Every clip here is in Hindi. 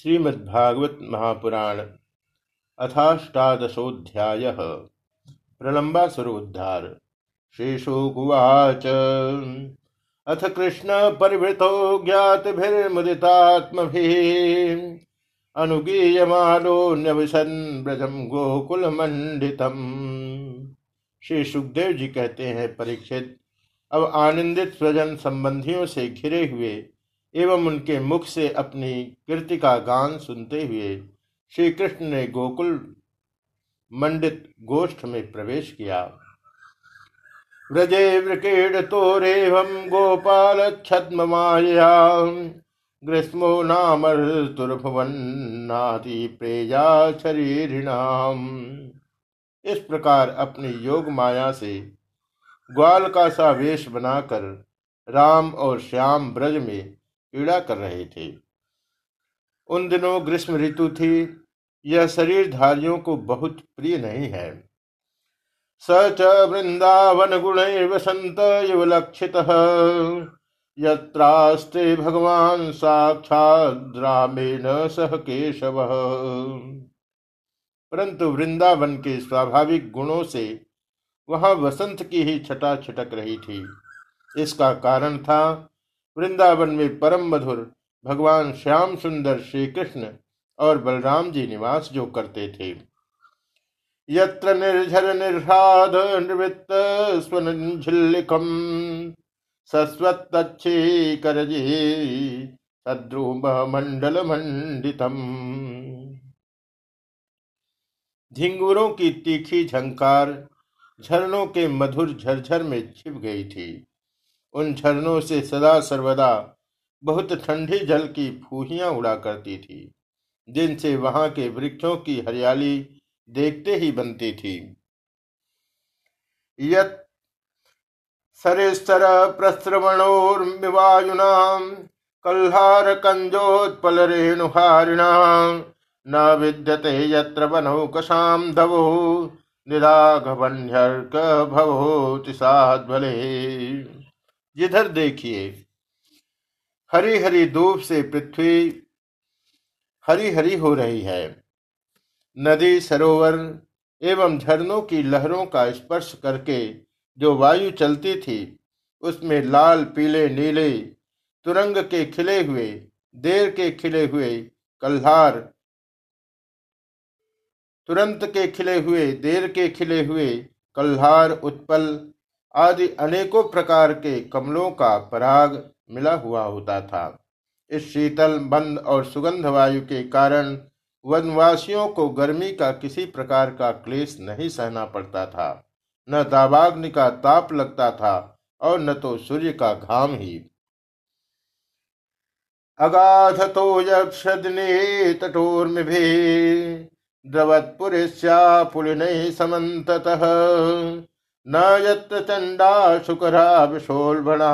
श्रीमद्भागवत महापुराण अथाष्टादशोऽध्याय प्रलम्बासुरोद्धार श्रीशुकुवाच अथ कृष्ण परिवृतो ज्ञातिभिर्मुदितात्मभिः अनुगीयमानोऽन्यविशन् व्रजम गोकुलमण्डितम्। श्री सुखदेव जी कहते हैं, परीक्षित, अब आनंदित स्वजन संबंधियों से घिरे हुए एवं उनके मुख से अपनी कीर्ति का गान सुनते हुए श्री कृष्ण ने गोकुल मंडित गोष्ठ में प्रवेश किया। व्रजे वृकेड तोरेवम गोपाल छद्म माया ग्रीष्मो नाम नाति प्रेया शरीरिणाम। इस प्रकार अपनी योग माया से ग्वाल का सा वेश बनाकर राम और श्याम ब्रज में पीड़ा कर रहे थे। उन दिनों ग्रीष्म ऋतु थी। यह शरीरधारियों को बहुत प्रिय नहीं है। स च वृंदावन गुण वसंत युवलक्षित यत्रास्ते भगवान साक्षात रामेण सह केशव। परंतु वृंदावन के स्वाभाविक गुणों से वहाँ वसंत की ही छटा छिटक रही थी। इसका कारण था वृंदावन में परम मधुर भगवान श्याम सुंदर श्री कृष्ण और बलराम जी निवास जो करते थे। यत्र निर्झर निर्हाद निवृत्त स्वनिखम सस्वत्तच्छी करजी सद्रुम मंडल मंडितम। झिंगुरों की तीखी झंकार झरनों के मधुर झरझर में छिप गई थी। उन झरनों से सदा सर्वदा बहुत ठंडी जल की फूहियाँ उड़ा करती थी जिनसे वहाँ के वृक्षों की हरियाली देखते ही बनती थी। यत सरेस्तर प्रस्रवणोर्मिवायुना, कल्हार कंजोत्पल रेणुहारिणा न विद्यते यत्र बनौकशाम धवो निराघवन्यर्क भवोति साध्वले। जिधर देखिए हरी हरी धूप से पृथ्वी हरी हरी हो रही है। नदी, सरोवर एवं झरनों की लहरों का स्पर्श करके जो वायु चलती थी, उसमें लाल, पीले, नीले, तुरंग के खिले हुए, देर के खिले हुए कल्हार, तुरंत के खिले हुए, देर के खिले हुए कल्हार उत्पल आदि अनेकों प्रकार के कमलों का पराग मिला हुआ होता था। इस शीतल बंद और सुगंध वायु के कारण वनवासियों को गर्मी का किसी प्रकार का क्लेश नहीं सहना पड़ता था। न दावाग्नि का ताप लगता था और न तो सूर्य का घाम ही। अगाध तो यक्षदिने तटोर्मि द्रवत्पुरिश्या पुलिन समन्ततः। न यत्र चंडा शुकरा विशोल्बणा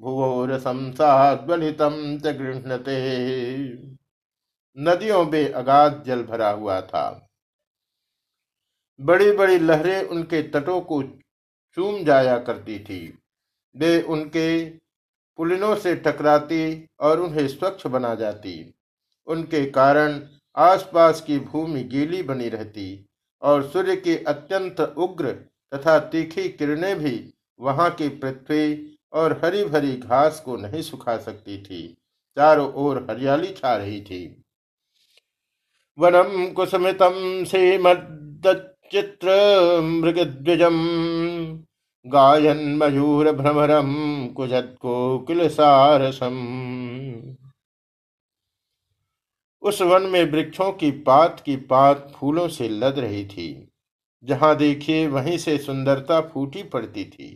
भुवोर संसाद्वलितम च गृहते नदियों में अगाध जल भरा हुआ था। बड़ी बड़ी लहरें उनके तटों को चूम जाया करती थी। वे उनके पुलिनों से टकराती और उन्हें स्वच्छ बना जाती। उनके कारण आसपास की भूमि गीली बनी रहती और सूर्य के अत्यंत उग्र तथा तीखी किरणें भी वहाँ की पृथ्वी और हरी भरी घास को नहीं सुखा सकती थी। चारों ओर हरियाली छा रही थी। वनम कुसमितम चित्र मृगद्विजम गायन मयूर भ्रमरम कुजत कोकिल सारसम उस वन में वृक्षों की पात की पात फूलों से लद रही थी। जहाँ देखिए वहीं से सुंदरता फूटी पड़ती थी।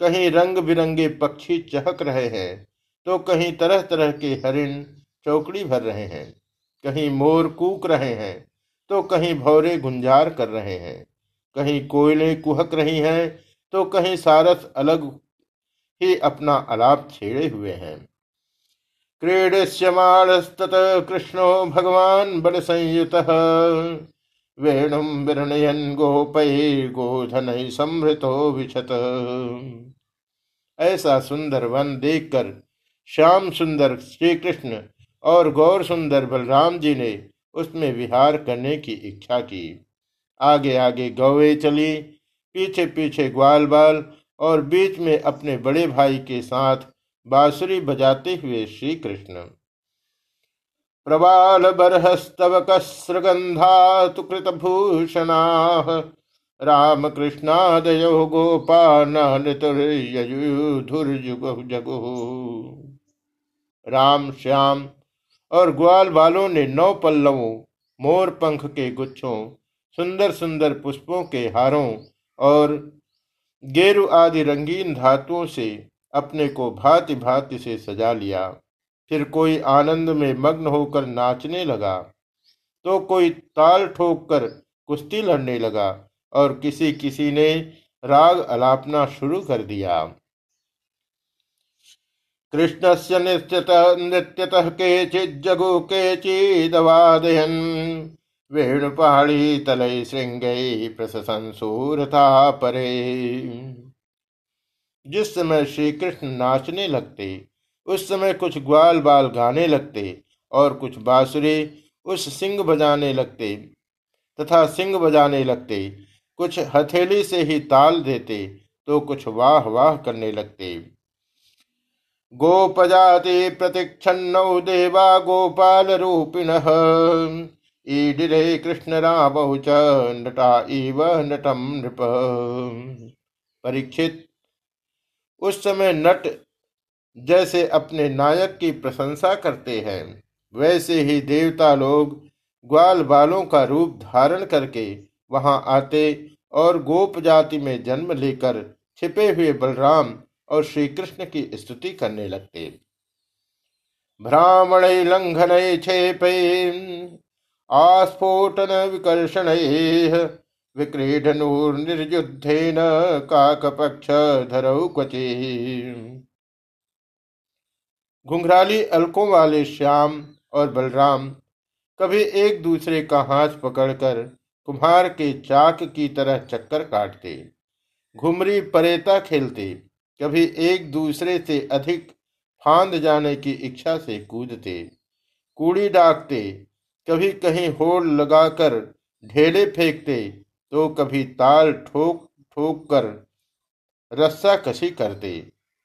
कहीं रंग बिरंगे पक्षी चहक रहे हैं तो कहीं तरह तरह के हरिण चौकड़ी भर रहे हैं, कहीं मोर कूक रहे हैं तो कहीं भौरे गुंजार कर रहे हैं, कहीं कोयले कुहक रही हैं तो कहीं सारस अलग ही अपना अलाप छेड़े हुए हैं। क्रीडस्यमाणस्तत कृष्णो भगवान बल संयुत वेणुम विरणयन गोपै गोधन समृतो विशत ऐसा सुंदर वन देखकर श्याम सुंदर श्री कृष्ण और गौर सुंदर बलराम जी ने उसमें विहार करने की इच्छा की। आगे आगे गौवे चली, पीछे पीछे ग्वाल बाल और बीच में अपने बड़े भाई के साथ बांसुरी बजाते हुए श्री कृष्ण प्रबाल बरहस्तव कसृगंधा कृत भूषणा राम कृष्णादयो गोपाल राम श्याम और ग्वाल बालों ने नौ पल्लवों, मोर पंख के गुच्छों सुंदर सुंदर पुष्पों के हारों और गेरु आदि रंगीन धातुओं से अपने को भांति भांति से सजा लिया। फिर कोई आनंद में मग्न होकर नाचने लगा तो कोई ताल ठोक कर कुश्ती लड़ने लगा और किसी किसी ने राग अलापना शुरू कर दिया। कृष्ण से निश्चित नृत्यतः केचिज्जगु केचिदवादयन वेणुपाणी तलय श्रृंगई प्रशंसूरता परे। जिस समय श्री कृष्ण नाचने लगते उस समय कुछ ग्वाल बाल गाने लगते और कुछ बासुरे उस सिंह बजाने लगते तथा सिंह बजाने लगते। कुछ हथेली से ही ताल देते तो कुछ वाह वाह करने लगते। गोपजाति प्रतिक्षण देवा गोपाल रूपिण। ईडिरे कृष्ण राम नटा इव नटम नृप। परीक्षित। उस समय नट जैसे अपने नायक की प्रशंसा करते हैं, वैसे ही देवता लोग ग्वाल बालों का रूप धारण करके वहाँ आते और गोप जाति में जन्म लेकर छिपे हुए बलराम और श्री कृष्ण की स्तुति करने लगते। ब्राह्मण लंघन छेप, आस्फोटन विकर्षण विक्रीडनूर्निर्युद्धेन काकपक्ष धरऊ क्वचे। घुंघराली अलकों वाले श्याम और बलराम कभी एक दूसरे का हाथ पकड़कर कुम्हार के चाक की तरह चक्कर काटते, घुमरी परेता खेलते, कभी एक दूसरे से अधिक फांद जाने की इच्छा से कूदते, कूड़ी डाकते कभी कहीं होड़ लगाकर ढेले फेंकते तो कभी ताल ठोक ठोक कर रस्सा कसी करते,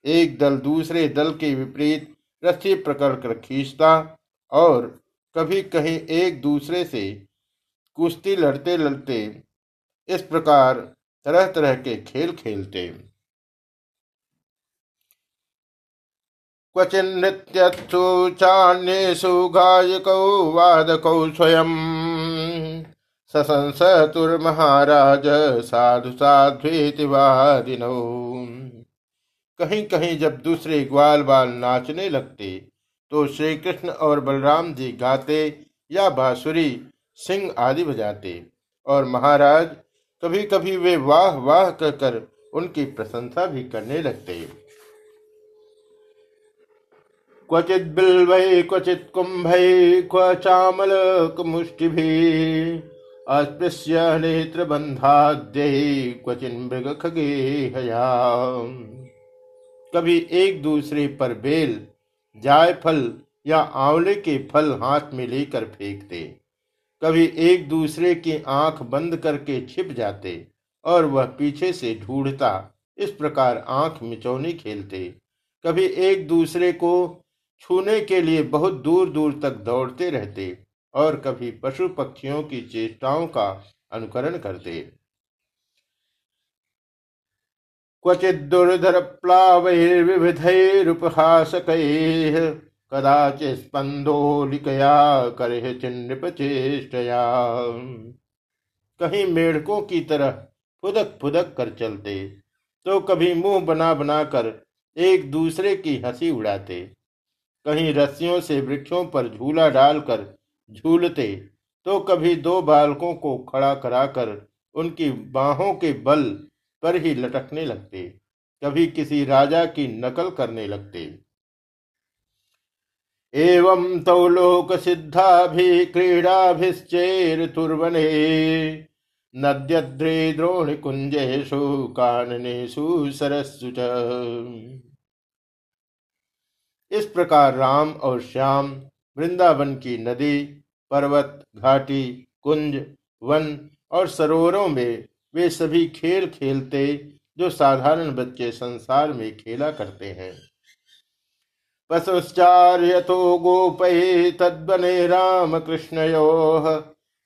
एक दल दूसरे दल के विपरीत रस्सी पकड़ कर खींचता और कभी कहीं एक दूसरे से कुश्ती लड़ते लड़ते इस प्रकार तरह तरह के खेल खेलते। क्वचिन नृत्यु चान्येषु गायकौ वादकौ स्वयं। महाराज साधु वादिनौ। कहीं कहीं जब दूसरे ग्वाल बाल नाचने लगते तो श्री कृष्ण और बलराम जी गाते या बांसुरी, सिंह आदि बजाते। और महाराज कभी कभी वे वाह वाह कहकर उनकी प्रशंसा भी करने लगते। क्वचित बिल्व, क्वचित कुंभ, क्व चामल मुष्टि भी अस्पृश्य नेत्र बंधाद्य क्वचिन मृग खगे कभी एक दूसरे पर बेल जायफल या आंवले के फल हाथ में लेकर फेंकते। कभी एक दूसरे की आँख बंद करके छिप जाते और वह पीछे से ढूंढता, इस प्रकार आँख मिचौनी खेलते। कभी एक दूसरे को छूने के लिए बहुत दूर दूर तक दौड़ते रहते और कभी पशु पक्षियों की चेष्टाओं का अनुकरण करते। क्वचित दुर्धर प्लावैर्विविधैरुपहासक कदाचित स्पंदोलिकया करे चेष्टया कहीं मेढकों की तरह फुदक फुदक कर चलते तो कभी मुँह बना बना कर एक दूसरे की हँसी उड़ाते। कहीं रस्सियों से वृक्षों पर झूला डालकर झूलते तो कभी दो बालकों को खड़ा कराकर उनकी बाहों के बल पर ही लटकने लगते, कभी किसी राजा की नकल करने लगते। एवं तौ लोक सिद्धा भी क्रीडाभिश्चेरुर्वने नद्यद्रे द्रोणिकुंजेषु काननेषु सरस्सु इस प्रकार राम और श्याम वृंदावन की नदी, पर्वत, घाटी, कुंज, वन और सरोवरों में वे सभी खेल खेलते जो साधारण बच्चे संसार में खेला करते हैं। पशुश्चार्य तो गोपये तद्वने राम कृष्णयो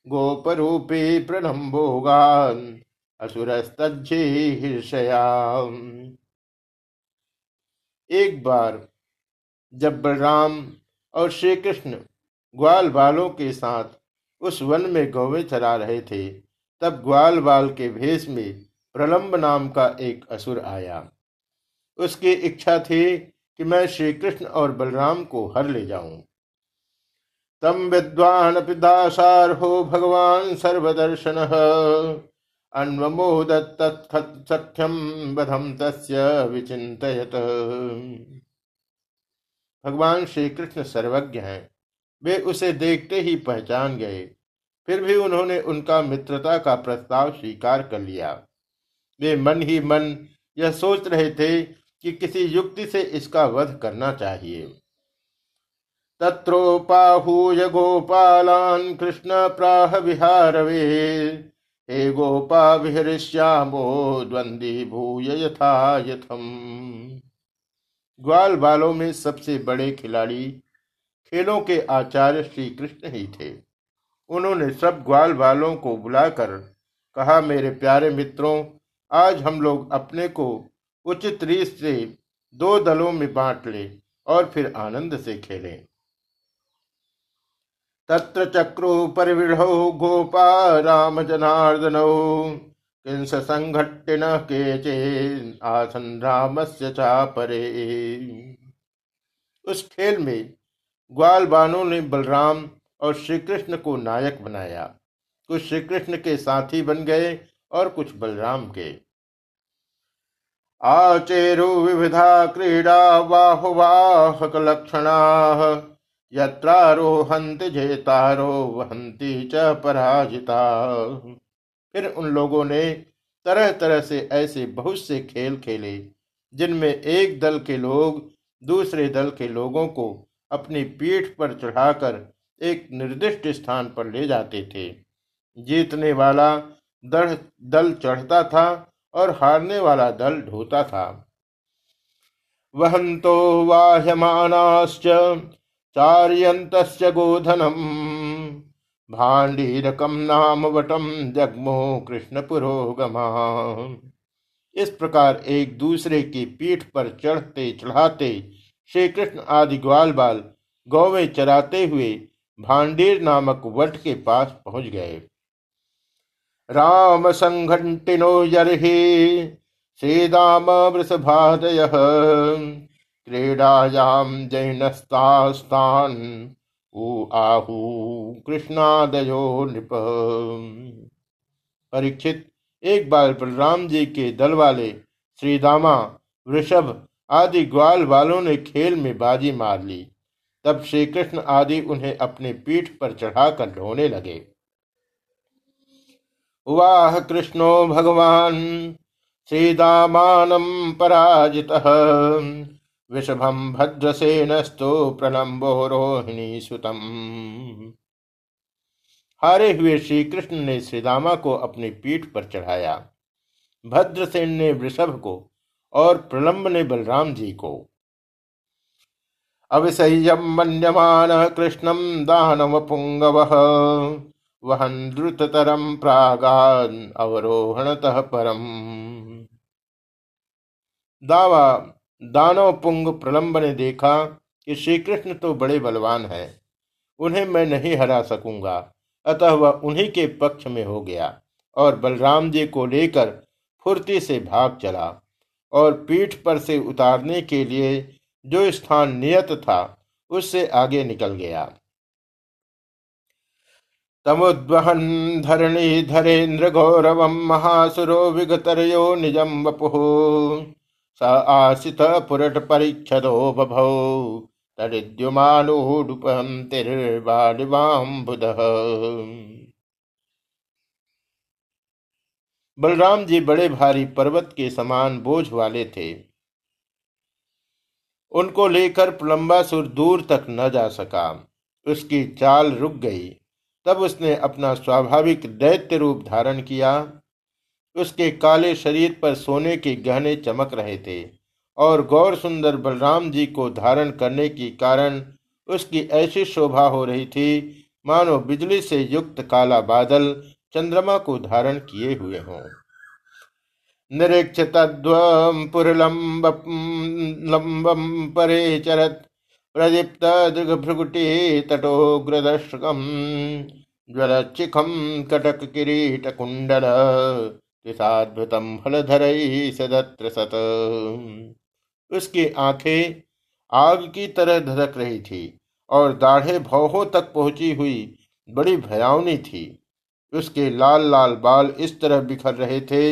गोपरूपी प्रणम्भोगान असुरस्तज्जीर्षयाम एक बार जब बलराम और श्री कृष्ण ग्वाल बालों के साथ उस वन में गौवे चला रहे थे तब ग्वाल बाल के भेष में प्रलंब नाम का एक असुर आया। उसकी इच्छा थी कि मैं श्री कृष्ण और बलराम को हर ले जाऊँ। तम विद्वान पिदासार हो भगवान सर्वदर्शन, अन्वमोदत सख्यम बधम भगवान श्री कृष्ण सर्वज्ञ हैं, वे उसे देखते ही पहचान गए। फिर भी उन्होंने उनका मित्रता का प्रस्ताव स्वीकार कर लिया। वे मन ही मन यह सोच रहे थे कि किसी युक्ति से इसका वध करना चाहिए। तत्रोपाहूय गोपालान कृष्ण प्राह विहारवे, हे गोपा विहरिश्यामो द्वंदी भूय यथा यथम ग्वाल बालों में सबसे बड़े खिलाड़ी खेलों के आचार्य श्री कृष्ण ही थे। उन्होंने सब ग्वाल बालों को बुलाकर कहा, मेरे प्यारे मित्रों, आज हम लोग अपने को उचित रीत से दो दलों में बांट ले और फिर आनंद से खेले। तत्र चक्रु परिविढ़ो गोपा राम जनार्दन किंस संघट्टिन के आसन राम से चापरे। उस खेल में ग्वाल बानों ने बलराम और श्री कृष्ण को नायक बनाया। कुछ श्री कृष्ण के साथी बन गए और कुछ बलराम के। आचेरु विविधा क्रीडा बाहुवाहक लक्षणा यत्रारोहंति जेतारो वहंती च पराजिता। फिर उन लोगों ने तरह तरह से ऐसे बहुत से खेल खेले, जिनमें एक दल के लोग दूसरे दल के लोगों को अपनी पीठ पर चढ़ाकर एक निर्दिष्ट स्थान पर ले जाते थे। जीतने वाला दल चढ़ता था और हारने वाला दल ढोता था। वहंतो वाह्यमानाश्च चार्यंत गोधनम। भांडीरकम नाम वटम जगमो कृष्ण पुरोगमा इस प्रकार एक दूसरे की पीठ पर चढ़ते चढ़ाते श्री कृष्ण आदि ग्वाल बाल गौवे चराते हुए भांडीर नामक वट के पास पहुँच गए। राम संघटिनो यर्हि श्रीदाम वृषभादय क्रीडायाम जैनस्तास्तान आहु कृष्णादयो नृप। परीक्षित, एक बार बलराम जी के दल वाले श्रीदामा वृषभ आदि ग्वाल वालों ने खेल में बाजी मार ली। तब श्री कृष्ण आदि उन्हें अपने पीठ पर चढ़ाकर ढोने लगे। वाह कृष्णो भगवान श्रीदामानम पराजित। विषभम भद्रसेनस्तो प्रणम्बो रोहिणी सुतम हारे हुए श्री कृष्ण ने श्रीदामा को अपनी पीठ पर चढ़ाया। भद्रसेन ने वृषभ को और प्रलम्ब ने बलराम जी को। अविसह्यम मन्यमान कृष्णम दानव पुंगव वहन द्रुततरम प्रागान अवरोहणतः परम। दावा दानव पुंग प्रलंब ने देखा कि श्री कृष्ण तो बड़े बलवान हैं। उन्हें मैं नहीं हरा सकूँगा। अतः वह उन्हीं के पक्ष में हो गया और बलराम जी को लेकर फुर्ती से भाग चला और पीठ पर से उतारने के लिए जो स्थान नियत था, उससे आगे निकल गया। तमुद्वहन धरणी धरेन्द्र गौरव महासुरो विगतरयो निजम वपु। स आसित पुरट परीक्षदो बभौ बलराम जी बड़े भारी पर्वत के समान बोझ वाले थे। उनको लेकर प्लम्बासुर दूर तक न जा सका। उसकी चाल रुक गई। तब उसने अपना स्वाभाविक दैत्य रूप धारण किया। उसके काले शरीर पर सोने के गहने चमक रहे थे और गौर सुंदर बलराम जी को धारण करने के कारण उसकी ऐसी शोभा हो रही थी, मानो बिजली से युक्त काला बादल चंद्रमा को धारण किए हुए हों। निरीक्ष तद्वपुरलम्बम परे चरत। प्रदीप्त ज्वलचिखम कटक किरीट कुंडल त्रिसाद्भुतम फलधर सदत्र सत। उसकी आँखें आग की तरह धधक रही थी और दाढ़े भौहों तक पहुँची हुई बड़ी भयावनी थी। उसके लाल लाल बाल इस तरह बिखर रहे थे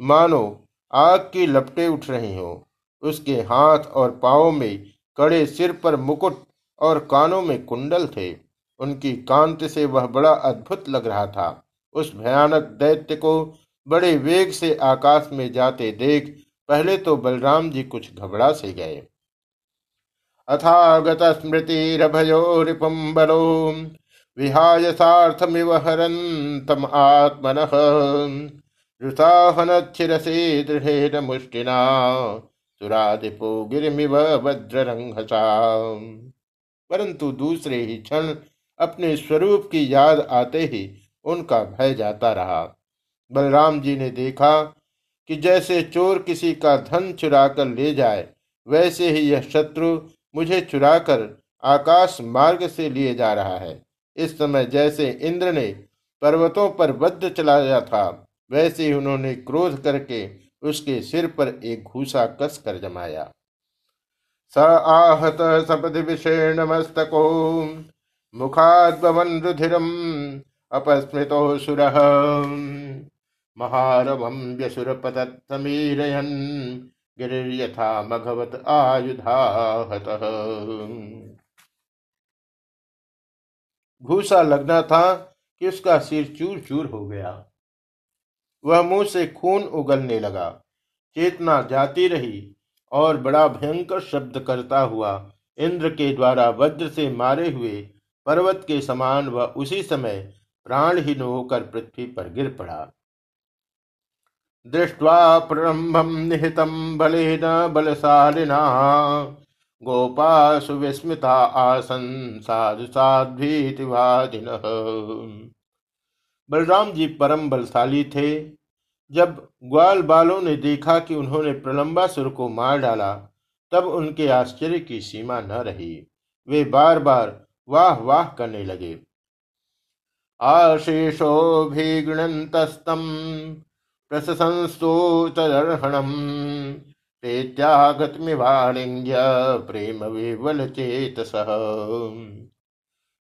मानो, आग की लपटें उठ रही हो। उसके हाथ और पाओ में कड़े सिर पर मुकुट और कानों में कुंडल थे। उनकी कांति से वह बड़ा अद्भुत लग रहा था। उस भयानक दैत्य को बड़े वेग से आकाश में जाते देख पहले तो बलराम जी कुछ घबरा से गए। अथागत स्मृतिरभयो रिपुम बलो विहाय सार्थमिव हरन्तम आत्मनः। दृढ़ेन मुष्टिना। सुरादिपो गिरमिव वज्ररंघसा परंतु दूसरे ही क्षण अपने स्वरूप की याद आते ही उनका भय जाता रहा। बलराम जी ने देखा कि जैसे चोर किसी का धन चुरा कर ले जाए, वैसे ही यह शत्रु मुझे चुरा कर आकाश मार्ग से लिए जा रहा है। इस समय जैसे इंद्र ने पर्वतों पर बद्ध चलाया था वैसे ही उन्होंने क्रोध करके उसके सिर पर एक घूसा कस कर जमाया। स आहत सपदि विषेण मस्तको मुखाद्भवन रुधिरम अपस्मृतो सुर महारवम व्यसुर पतत समीरयन गिरिर्यथा मघवत आयुधाहत। घूसा लगना था कि उसका सिर चूर चूर हो गया। वह मुँह से खून उगलने लगा। चेतना जाती रही और बड़ा भयंकर शब्द करता हुआ इंद्र के द्वारा वज्र से मारे हुए पर्वत के समान वह उसी समय प्राणहीन होकर पृथ्वी पर गिर पड़ा। दृष्ट्वा प्ररंभम निहितम बलेन बलशालिना। गोपा सुविस्मिता आसन साधु साध्वीतिवादिन बलराम जी परम बलशाली थे। जब ग्वाल बालों ने देखा कि उन्होंने प्रलंबासुर को मार डाला, तब उनके आश्चर्य की सीमा न रही। वे बार बार वाह वाह करने लगे। आशीषो भीगणतस्तम प्रशंस्तोतर्हणम प्रेत्यागतमिवालिंग्य प्रेम विवल चेत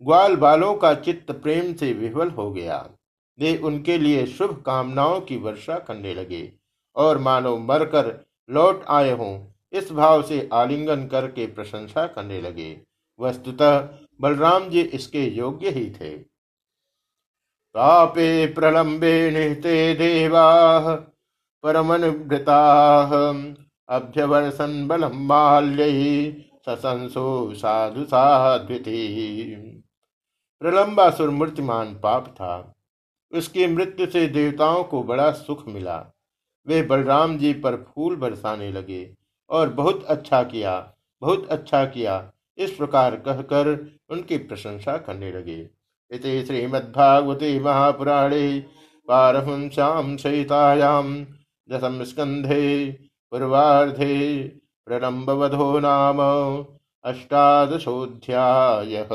ग्वाल बालों का चित्त प्रेम से विवल हो गया। वे उनके लिए शुभ कामनाओं की वर्षा करने लगे और मानो मरकर लौट आए हों, इस भाव से आलिंगन करके प्रशंसा करने लगे। वस्तुतः बलराम जी इसके योग्य ही थे। पापे प्रलंबे निहते देवा परमनुभृता अभ्यवर्षन बलम माल्य ससंसो साधु साध्विति। प्रलंबासुर मूर्तिमान पाप था। उसकी मृत्यु से देवताओं को बड़ा सुख मिला। वे बलराम जी पर फूल बरसाने लगे और बहुत अच्छा किया, बहुत अच्छा किया, इस प्रकार कहकर उनकी प्रशंसा करने लगे। इति श्रीमद्भागवते महापुराणे पारहंस्याम सहितायाम दशम स्कंधे पूर्वाधे प्रलंबवधो नाम अष्टादशोऽध्यायः।